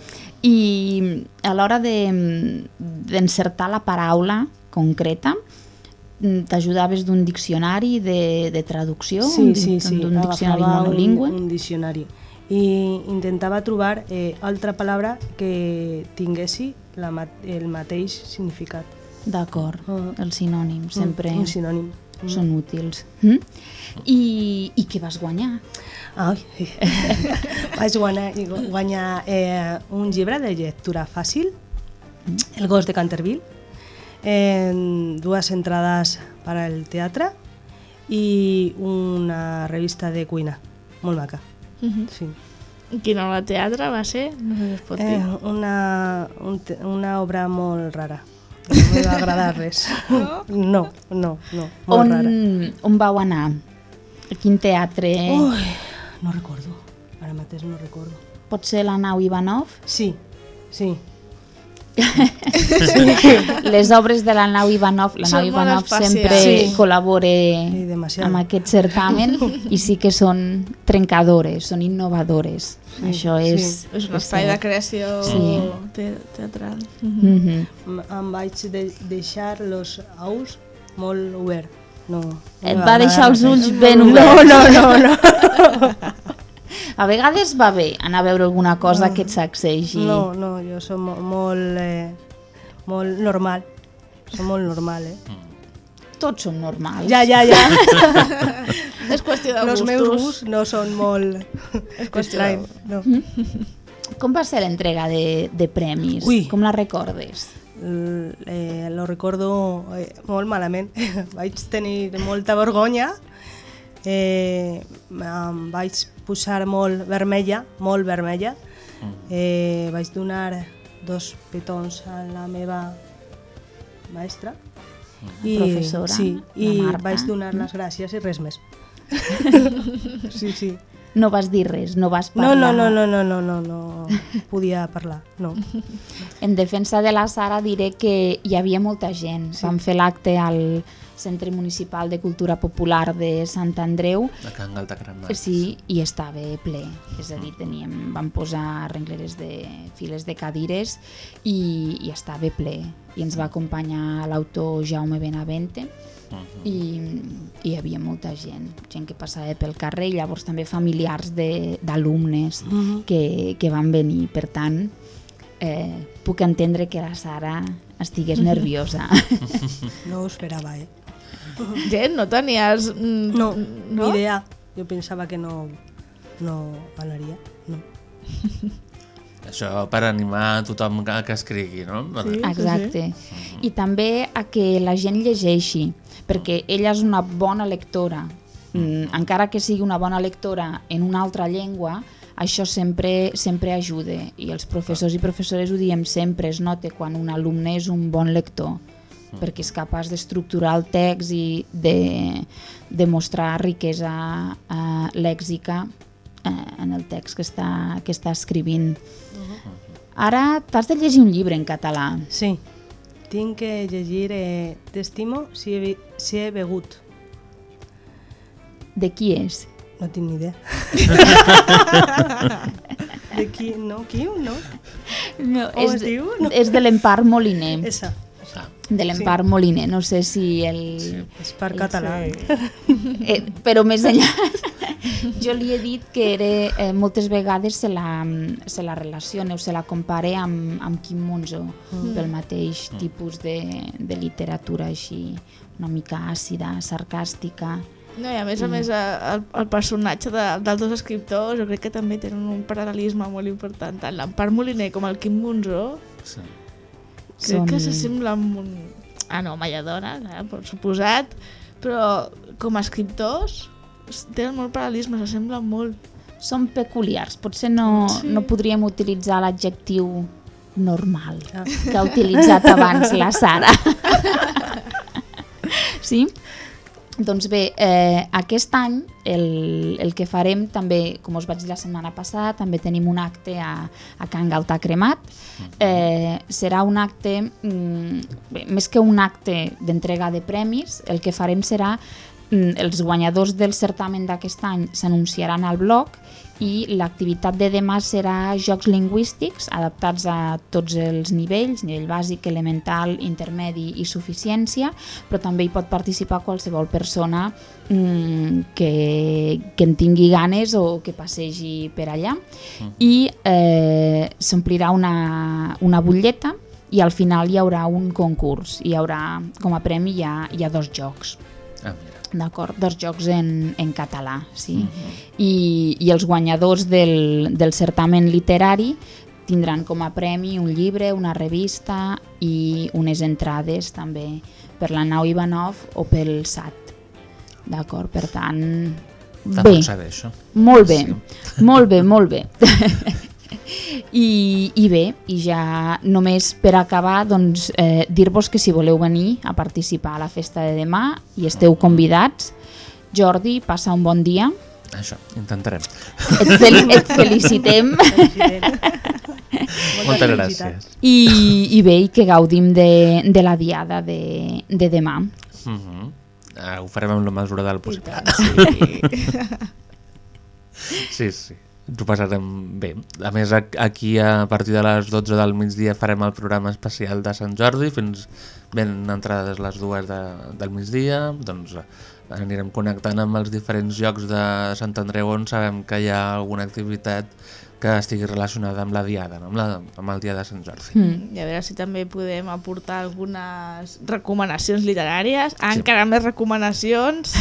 I a l'hora de- d'encertar la paraula concreta, mm, t'ajudaves d'un diccionari de, de traducció? Sí, sí, sí. D'un diccionari monolingüe? Un, un diccionari. I intentava trobar eh, altra paraula que tinguessi la, el mateix significat. D'acord, els sinònims sempre Mm, un sinònim. Mm. són útils. Mm? I, I què vas guanyar? Ai, vaig guanyar, guanyar eh, un llibre de lectura fàcil, El gos de Canterville, eh, dues entrades per al teatre i una revista de cuina, molt maca. Mhm. Sí. Quina obra de teatre va ser? No sé si es pot dir. Eh, una, un te- una obra molt rara. No va agradar res. No? No, no, no, molt On, rara. on vau anar? A quin teatre? Ui, no recordo. Ara mateix no recordo. Pot ser la nau Ivanov? Sí, sí. Les obres de la nau Ivanov, la nau Ivanov sempre Sí. col·labora demasiado. amb aquest certamen i sí que són trencadores, són innovadores. Sí, Això sí. és... És un espai de creació Sí. te teatral. Mhm. M- Em vaig de deixar els ous molt obert. No, no Et va deixar els ulls ben no, oberts. No, no, no. A vegades va bé anar a veure alguna cosa No. que et sacsegi. No, no, jo som mo- molt, eh, molt normal. Som molt normal, eh? Tots són normals. Ja, ja, ja. És qüestió de Els meus gustos. gusts no són molt És qüestió de- estranys. No. Com va ser l'entrega de, de premis? Ui. Com la recordes? L- eh, lo recordo eh, molt malament. vaig tenir molta vergonya. Eh, em vaig posar molt vermella, molt vermella. Eh, vaig donar dos petons a la meva maestra. I, professora, sí, la i Marta. vaig donar les gràcies i res més. sí, sí. No vas dir res, no vas No, parlar. no, no, no, no, no, no, no podia parlar, no. En defensa de la Sara diré que hi havia molta gent. Sí. Vam fer l'acte al Centre Municipal de Cultura Popular de Sant Andreu De Can Galtacranat. Sí, i estava ple. És a dir, teníem, vam posar rengleres de files de cadires i, i estava ple. I ens va acompanyar l'autor Jaume Benavente i, i hi havia molta gent, gent que passava pel carrer i llavors també familiars de- d'alumnes Mhm. que, que van venir. Per tant, eh, puc entendre que la Sara estigués nerviosa. No ho esperava, eh? Gent, no tenies... mm, No, no? ni idea. Jo pensava que no, no ganaria. No. Això per animar tothom que, que escrigui, no? Exacte. I també a que la gent llegeixi, perquè ella és una bona lectora. Mm, encara que sigui una bona lectora en una altra llengua, això sempre, sempre ajuda. I els professors i professores ho diem sempre, es nota quan un alumne és un bon lector perquè és capaç d'estructurar el text i de, de mostrar riquesa eh, lèxica eh, en el text que està, que està escrivint. Ara t'has de llegir un llibre en català. Sí. Tinc que llegir eh, T'estimo si he, si he begut. De qui és? No tinc ni idea. de qui? No? Qui? No? No, és, es de- diu? No. és de l'Empar Moliner. Esa. De l'Empar Sí. Moliner. No sé si el... Sí, és per català. Eh, però més enllà, jo li he dit que era, eh, moltes vegades se la, se la relaciona o se la compare amb, amb Quim Monzó Mm. pel mateix tipus de, de literatura així una mica àcida, sarcàstica. No, i a més a Mm. més eh, el, el personatge de, dels dos escriptors jo crec que també tenen un paral·lelisme molt important, tant l'Empar Moliner com el Quim Monzó Sí. Crec Són- que s'assemblen un... Ah no, Malladona, eh, per suposat, però com a escriptors tenen molt paral·lelisme, s'assemblen molt. Són peculiars, potser no, Sí. no podríem utilitzar l'adjectiu normal que ha utilitzat abans la Sara. sí? Doncs bé, eh, aquest any el, el que farem també, com us vaig dir la setmana passada, també tenim un acte a, a Can Galtà Cremat. Eh, serà un acte, mm, bé, més que un acte d'entrega de premis, el que farem serà els guanyadors del certamen d'aquest any s'anunciaran al blog i l'activitat de demà serà jocs lingüístics adaptats a tots els nivells, nivell bàsic, elemental, intermedi i suficiència, però també hi pot participar qualsevol persona mm, que, que en tingui ganes o que passegi per allà. I eh, s'omplirà una, una butlleta i al final hi haurà un concurs. Hi haurà, com a premi, hi ha, hi ha dos jocs. Ah, mira. D'acord, dos jocs en, en català, sí. I, I els guanyadors del, del certamen literari tindran com a premi un llibre, una revista i unes entrades també per la nau Ivanov o pel SAT. D'acord, per tant... Bé, això. molt bé, Sí. molt bé, molt bé. I, I bé, i ja només per acabar, doncs, eh, dir-vos que si voleu venir a participar a la festa de demà i esteu convidats, Jordi, passa un bon dia. Això, intentarem. Et, fel et felicitem. Moltes gràcies. I, I bé, i que gaudim de, de la diada de, de demà. Mm -hmm. uh, ho farem amb la mesura del possible. sí, sí. Ens ho passarem bé. A més, aquí a partir de les 12 del migdia farem el programa especial de Sant Jordi fins ben entrades les dues de, del migdia. Doncs anirem connectant amb els diferents llocs de Sant Andreu on sabem que hi ha alguna activitat que estigui relacionada amb la diada, no? amb, la, amb el dia de Sant Jordi. Mm. I a veure si també podem aportar algunes recomanacions literàries, encara més recomanacions.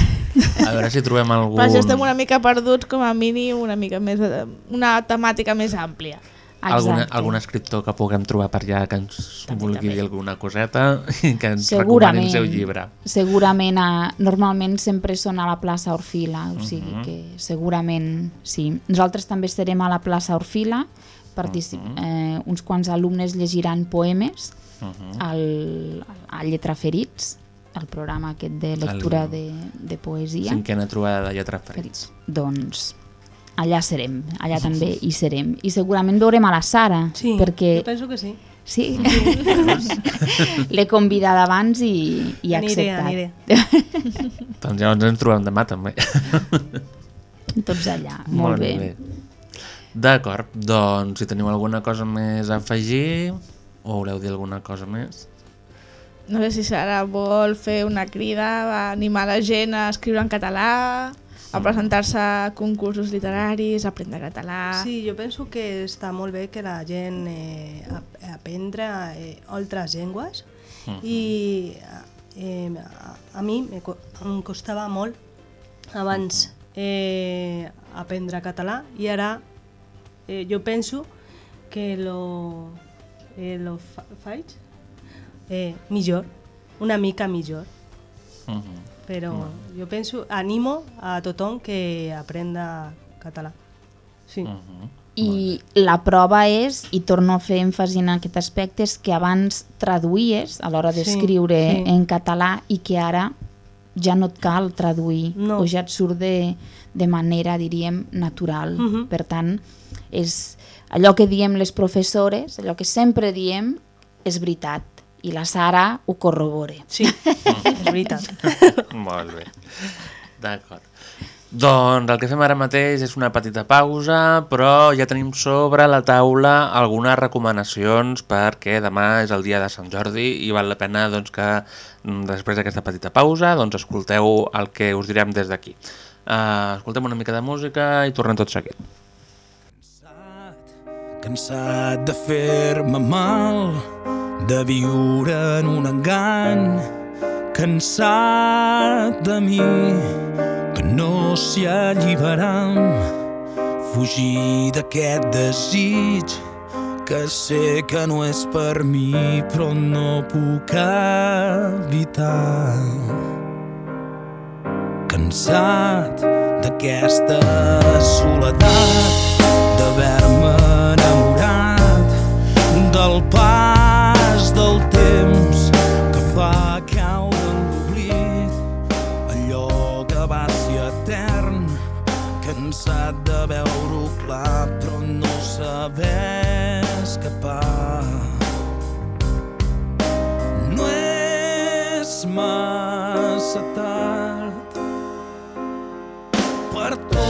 A veure si trobem algun... Però si estem una mica perduts, com a mínim, una mica més, una temàtica més àmplia. Alguna, algun escriptor que puguem trobar per allà que ens vulgui dir alguna coseta i que ens recomani el seu llibre. Segurament, a, normalment sempre són a la plaça Orfila, o sigui Mhm. que segurament sí. Nosaltres també estarem a la plaça Orfila, particip Mhm. eh, uns quants alumnes llegiran poemes Mhm. al, a Lletra Ferits, el programa aquest de lectura El- de, de poesia. Cinquena trobada de lletra ferits. Doncs allà serem, allà també hi serem. I segurament veurem a la Sara, Sí, perquè... jo penso que sí. Sí, l'he convidada abans i, i ha Aniré, acceptat. aniré. Doncs llavors ens trobem demà també. Tots allà, molt, bé. D'acord, doncs si teniu alguna cosa més a afegir o voleu dir alguna cosa més? No sé si Sara vol fer una crida, animar la gent a escriure en català, a presentar-se a concursos literaris, a aprendre català... Sí, jo penso que està molt bé que la gent eh, ap- aprendre eh, altres llengües Mhm. i eh, a, a mi me em costava molt abans eh, aprendre català i ara eh, jo penso que lo, eh, lo fa, faig eh, millor, una mica millor. Mhm. Però jo penso, animo a tothom que aprenda català. Sí. Mhm. I la prova és, i torno a fer èmfasi en aquest aspecte, és que abans traduïes a l'hora Sí, d'escriure sí. en català i que ara ja no et cal traduir No. o ja et surt de, de manera, diríem, natural. Mhm. Per tant, és allò que diem les professores, allò que sempre diem, és veritat. I la Sara ho corrobora. Sí, és veritat. Molt bé. D'acord. Doncs el que fem ara mateix és una petita pausa, però ja tenim sobre la taula algunes recomanacions perquè demà és el dia de Sant Jordi i val la pena doncs, que mm, després d'aquesta petita pausa doncs, escolteu el que us direm des d'aquí. Uh, escoltem una mica de música i tornem tot seguit. Cansat de fer-me mal, de viure en un engany, cansat de mi, que no s'hi alliberam, fugir d'aquest desig, que sé que no és per mi, però no puc evitar. Cansat d'aquesta soledat, d'haver-me enamorat del pas és massa tard per tot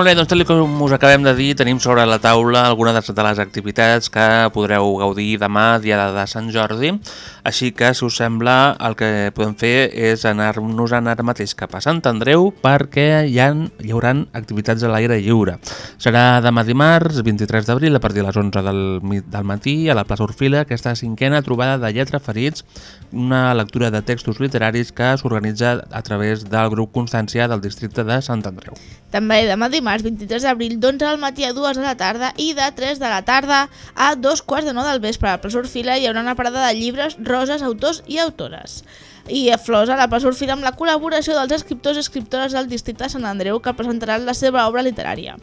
Molt bé, doncs tal com us acabem de dir, tenim sobre la taula algunes de les activitats que podreu gaudir demà, dia de Sant Jordi. Així que, si us sembla, el que podem fer és anar-nos ara mateix cap a Sant Andreu perquè hi, ha, hi haurà activitats a l'aire lliure. Serà demà dimarts, 23 d'abril, a partir de les 11 del, del matí, a la plaça Orfila, aquesta cinquena trobada de Lletra Ferits, una lectura de textos literaris que s'organitza a través del grup Constància del districte de Sant Andreu. També demà dimarts 23 d'abril d'11 del matí a 2 de la tarda i de 3 de la tarda a dos quarts de 9 del vespre a la plaça Orfila hi haurà una parada de llibres, roses, autors i autores. I a Flors a la plaça Orfila amb la col·laboració dels escriptors i escriptores del districte de Sant Andreu que presentaran la seva obra literària.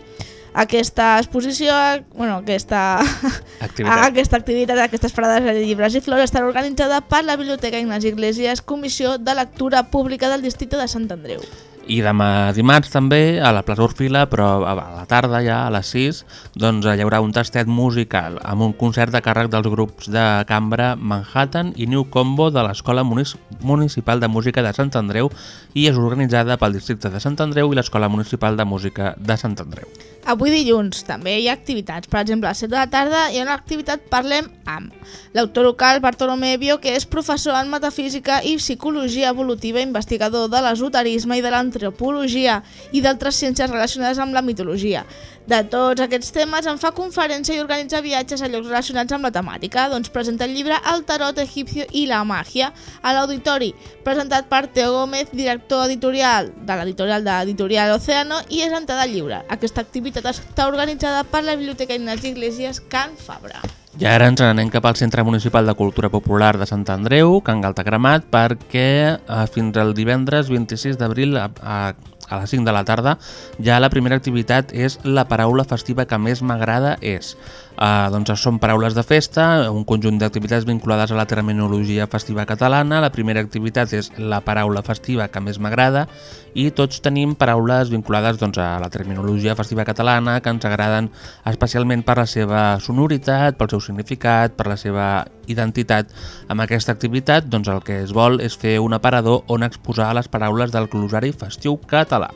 Aquesta exposició, bueno, aquesta Activitat. aquesta activitat, aquestes parades de llibres i flors estarà organitzada per la Biblioteca Ignasi Iglesias, Comissió de Lectura Pública del Districte de Sant Andreu. I demà dimarts també, a la plaça Orfila, però a la tarda ja, a les 6, doncs hi haurà un tastet musical amb un concert de càrrec dels grups de cambra Manhattan i New Combo de l'Escola Munic- Municipal de Música de Sant Andreu i és organitzada pel districte de Sant Andreu i l'Escola Municipal de Música de Sant Andreu. Avui dilluns també hi ha activitats. Per exemple, a les 7 de la tarda hi ha una activitat Parlem amb l'autor local Bartolomé Bio, que és professor en Metafísica i Psicologia Evolutiva, investigador de l'esoterisme i de l'antropologia i d'altres ciències relacionades amb la mitologia. De tots aquests temes en fa conferència i organitza viatges a llocs relacionats amb la temàtica. Doncs presenta el llibre El tarot egipcio i la màgia a l'auditori, presentat per Teo Gómez, director editorial de l'editorial de l'editorial Océano i és entrada lliure. Aquesta activitat està organitzada per la Biblioteca Ignasi Iglesias Can Fabra. I ara ens n'anem cap al Centre Municipal de Cultura Popular de Sant Andreu, Can Galta Cremat, perquè eh, fins al divendres 26 d'abril a, a les 5 de la tarda, ja la primera activitat és la paraula festiva que més m'agrada és. Uh, doncs són paraules de festa, un conjunt d'activitats vinculades a la terminologia festiva catalana. La primera activitat és la paraula festiva que més m'agrada i tots tenim paraules vinculades doncs, a la terminologia festiva catalana que ens agraden especialment per la seva sonoritat, pel seu significat, per la seva identitat. Amb aquesta activitat doncs, el que es vol és fer un aparador on exposar les paraules del glosari festiu català.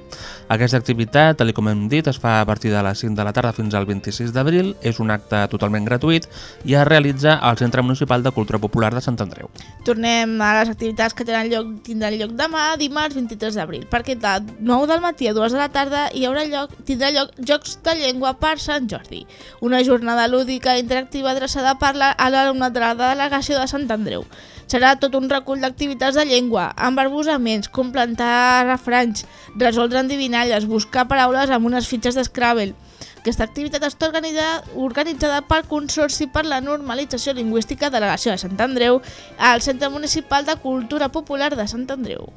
Aquesta activitat, tal com hem dit, es fa a partir de les 5 de la tarda fins al 26 d'abril, és un acte totalment gratuït i es realitza al Centre Municipal de Cultura Popular de Sant Andreu. Tornem a les activitats que tenen lloc, tindran lloc demà, dimarts 23 d'abril, perquè de 9 del matí a 2 de la tarda hi haurà lloc, tindrà lloc Jocs de Llengua per Sant Jordi, una jornada lúdica i interactiva adreçada per la, a l'alumnat de la delegació de Sant Andreu. Serà tot un recull d'activitats de llengua, amb arbusaments, complementar refranys, resoldre endivinalles, buscar paraules amb unes fitxes d'Scrabble. Aquesta activitat està organitzada, organitzada pel Consorci per la Normalització Lingüística Delegació de Sant Andreu al Centre Municipal de Cultura Popular de Sant Andreu.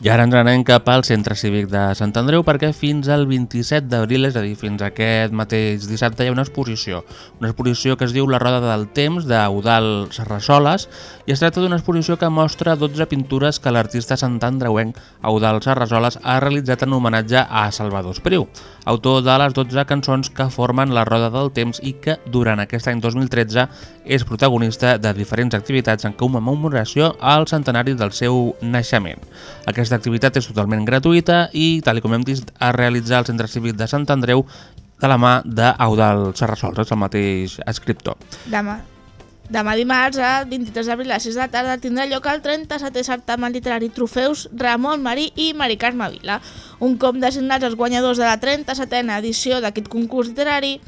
I ara ens anem cap al Centre Cívic de Sant Andreu perquè fins al 27 d'abril, és a dir, fins aquest mateix dissabte, hi ha una exposició. Una exposició que es diu La Roda del Temps, d'Eudal Serrasoles, i es tracta d'una exposició que mostra 12 pintures que l'artista santandreuenc Eudal Serrasoles ha realitzat en homenatge a Salvador Espriu, autor de les 12 cançons que formen La Roda del Temps i que durant aquest any 2013 és protagonista de diferents activitats en commemoració al centenari del seu naixement. Aquesta activitat és totalment gratuïta i, tal com hem dit, es realitza al Centre Cívic de Sant Andreu de la mà d'Eudal Serrasols, el mateix escriptor. Demà, demà dimarts, a 23 d'abril a les 6 de tarda, tindrà lloc el 37è certamen literari Trofeus Ramon Marí i Mari Carme Vila. Un cop designats els guanyadors de la 37a edició d'aquest concurs literari,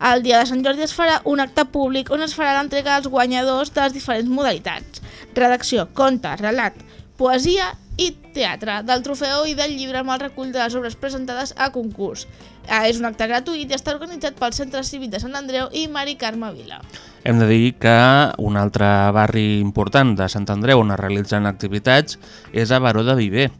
el dia de Sant Jordi es farà un acte públic on es farà l'entrega als guanyadors de les diferents modalitats. Redacció, conte, relat, poesia i teatre, del trofeu i del llibre amb el recull de les obres presentades a concurs. Eh, és un acte gratuït i està organitzat pel Centre Cívic de Sant Andreu i Mari Carme Vila. Hem de dir que un altre barri important de Sant Andreu on es realitzen activitats és a Baró de Viver.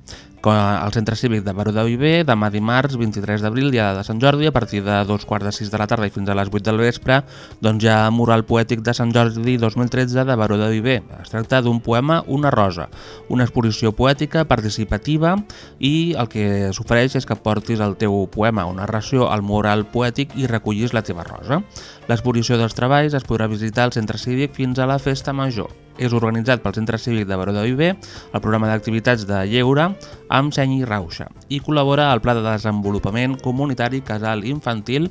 Al Centre Cívic de Baró de Viver, demà dimarts, 23 d'abril, dia de Sant Jordi, a partir de dos quarts de sis de la tarda i fins a les 8 del vespre, doncs hi ha Mural Poètic de Sant Jordi 2013 de Baró de Viver. Es tracta d'un poema Una rosa, una exposició poètica participativa i el que s'ofereix és que portis el teu poema o narració al mural poètic i recollis la teva rosa. L'exposició dels treballs es podrà visitar al Centre Cívic fins a la Festa Major. És organitzat pel Centre Cívic de Baró de Viver, el programa d'activitats de lleure amb seny i rauxa i col·labora al Pla de Desenvolupament Comunitari Casal Infantil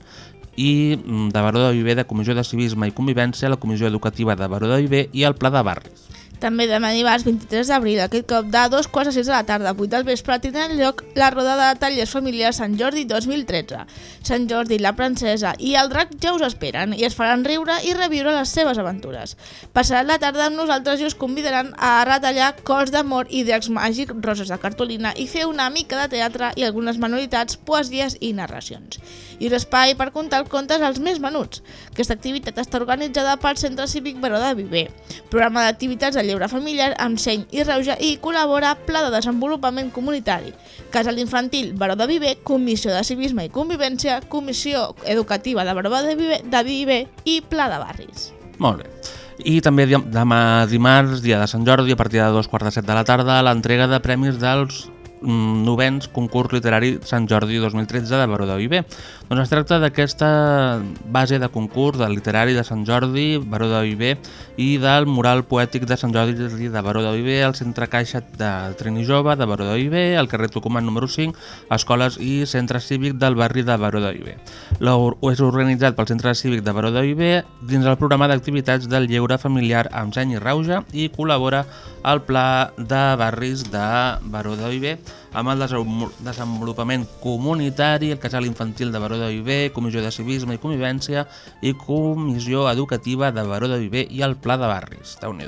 i mm, de Baró de Viver de Comissió de Civisme i Convivència, la Comissió Educativa de Baró de Viver i el Pla de Barris. També demà dimarts 23 d'abril, aquest cop de dos quarts a sis de la tarda, 8 del vespre, tindrà lloc la rodada de tallers familiars Sant Jordi 2013. Sant Jordi, la princesa i el drac ja us esperen i es faran riure i reviure les seves aventures. Passaran la tarda amb nosaltres i us convidaran a retallar cors d'amor i dracs màgics, roses de cartolina i fer una mica de teatre i algunes manualitats, poesies i narracions. I un espai per contar els contes als més menuts. Aquesta activitat està organitzada pel Centre Cívic Baró de Viver, programa d'activitats de lleure familiar amb seny i reuja i col·labora Pla de Desenvolupament Comunitari, Casal Infantil Baró de Viver, Comissió de Civisme i Convivència, Comissió Educativa de Baró de Viver, de Viver i Pla de Barris. Molt bé. I també demà dimarts, dia de Sant Jordi, a partir de dos quarts de set de la tarda, l'entrega de premis dels mm, novens concurs literari Sant Jordi 2013 de Baró de Viver. Doncs es tracta d'aquesta base de concurs del literari de Sant Jordi, Baró de Viver i del mural poètic de Sant Jordi de Baró de Viver, al centre Caixa de Trini Jove de Baró de Viver, al carrer Tucumán número 5, escoles i centre cívic del barri de Baró de Viver. És organitzat pel Centre Cívic de Baró de Viver dins el programa d'activitats del lleure familiar amb seny i rauja i col·labora al Pla de Barris de Baró de Viver amb el desenvol- desenvolupament comunitari, el casal infantil de Baró de Viver, Comissió de Civisme i Convivència i Comissió Educativa de Baró de Viver i el Pla de Barris. déu nhi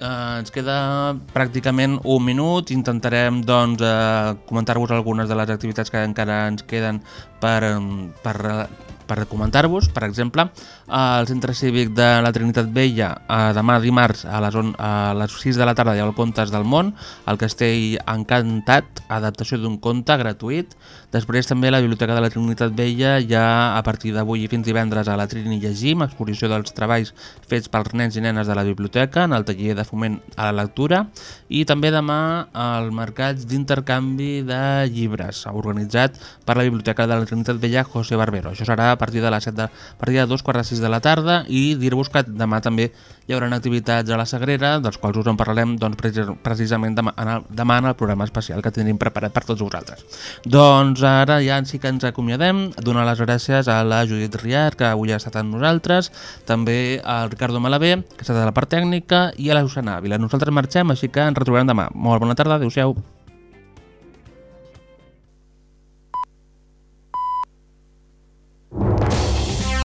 Eh, ens queda pràcticament un minut, intentarem doncs, eh, comentar-vos algunes de les activitats que encara ens queden per, em, per, per comentar-vos. Per exemple, al Centre Cívic de la Trinitat Vella, eh, demà dimarts a les, on, a les 6 de la tarda hi ha el Contes del Món, el Castell Encantat, adaptació d'un conte gratuït. Després també a la Biblioteca de la Trinitat Vella hi ha a partir d'avui i fins divendres a la Trini Llegim, exposició dels treballs fets pels nens i nenes de la biblioteca en el taller de foment a la lectura i també demà al mercat d'intercanvi de llibres organitzat per la Biblioteca de la Trinitat Vella José Barbero. Això serà partir de les 7 de, a partir de 2 quarts de 6 de la tarda i dir-vos que demà també hi haurà activitats a la Sagrera, dels quals us en parlarem doncs, precis- precisament demà en, el, demà en el programa especial que tenim preparat per tots vosaltres. Doncs ara ja sí que ens acomiadem, donar les gràcies a la Judit Riar, que avui ha estat amb nosaltres, també al Ricardo Malabé, que ha estat a la part tècnica, i a la Susana Ávila. Nosaltres marxem, així que ens retrobem demà. Molt bona tarda, adeu-siau.